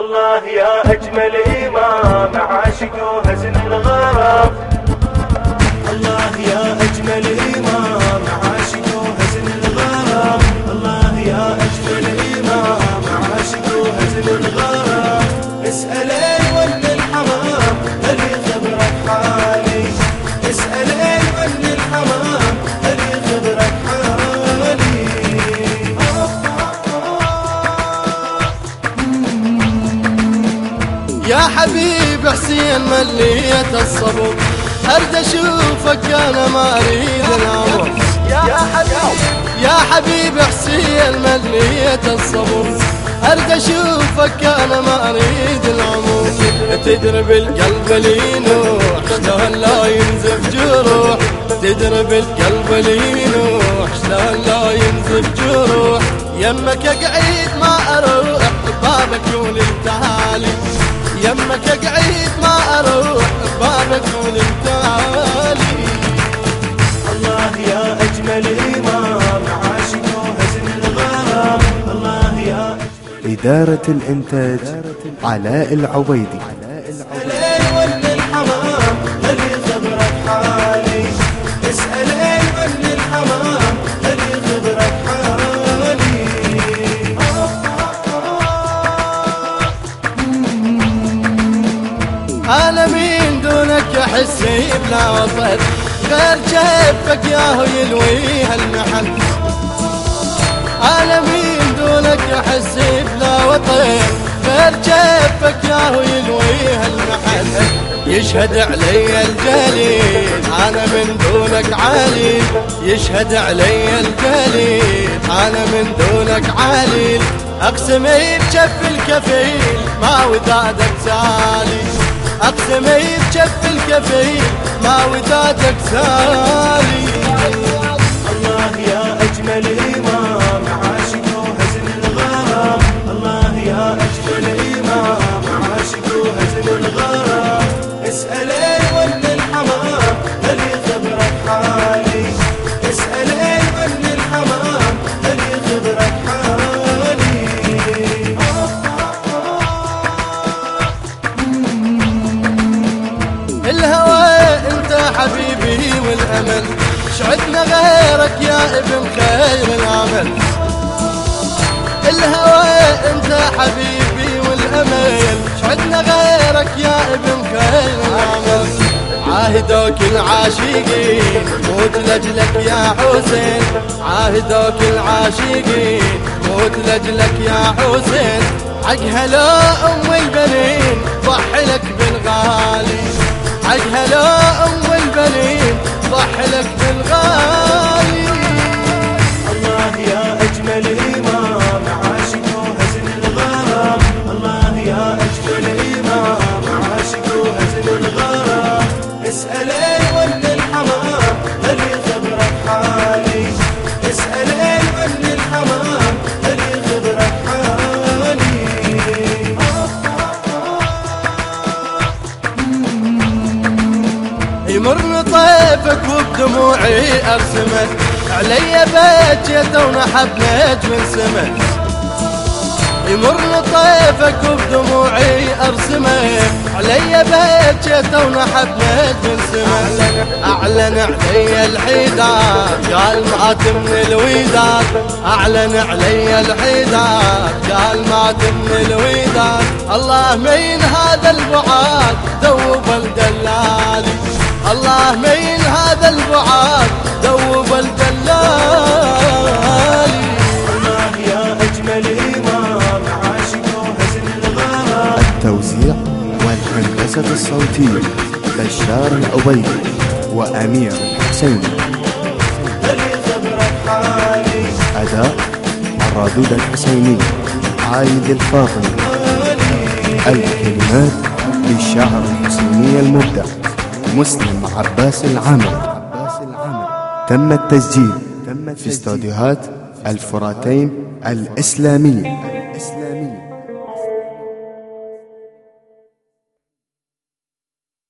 الله يا أجمل يا حبيب حسين مليت الصبر. ارد أشوفك أنا ما أريد العمر. يا حبيب. يا حبيب حسين مليت الصبر. ارد أشوفك أنا ما أريد العمر. تدري بالقلب لي نوح شلون لا ينزف جروح. تدري بالقلب لي نوح شلون لا ينزف جروح. يمك أقعد ما أروح بابك يقول التهالي يمك اقعد ما أروح بابك يقول التهالي الله يا أجمل إمام عاشق وهزن الغرام الله يا إدارة الإنتاج علاء العبيدي احس بلا وطن غير جيبك ياهو يلوي هالمحل أنا مين دونك احس بلا وطن. غير جيبك ياهو يلوي هالمحل يشهد علي الجليل أنا من دونك عليل يشهد علي الجليل أنا من دونك عليل أقسم بجف الكفيل ما ودادك سالي أقسم بجف الكفيل ما ودادك سالي. الهوى انت حبيبي والامل. شعدنا غيرك يا ابن خير العمل. الهوى انت حبيبي والامل. شعدنا غيرك يا ابن خير العمل. عاهدوك العاشقين موت لاجلك يا حسين. عاهدوك العاشقين موت لاجلك يا حسين. عقها لا أم البنين ضحي لك بالغالي. عقها لا ام البنين ضحي لك بالغالي الله يا أجمل إمام عاشق وهزن الغرام. الله يا أجمل إمام عاشق وهزن الغرام. اسأل يمر طيفك وبدموعي أرسمك. علي بيت ونحبنيت من سمك يمر طيفك وبدموعي أرسمك. علي بيت ونحبنيت من سمك أعلن علي الحيدان قال مات من الوداد. أعلن علي الحيدان قال مات من الوداد. الله مين هذا البعاد الله مين البعاد دوب الدلالي الله يا أجمل إمام عاشق وهزن الغرام التوزيع والهندسة الصوتية بشار العبيدي وأمير الحسين أداء الرادود الحسيني عايد الفاطمي الكلمات للشاعر الحسيني المبدع مسلم عباس العامر تم التسجيل في استوديوهات الفراتين الإسلامية.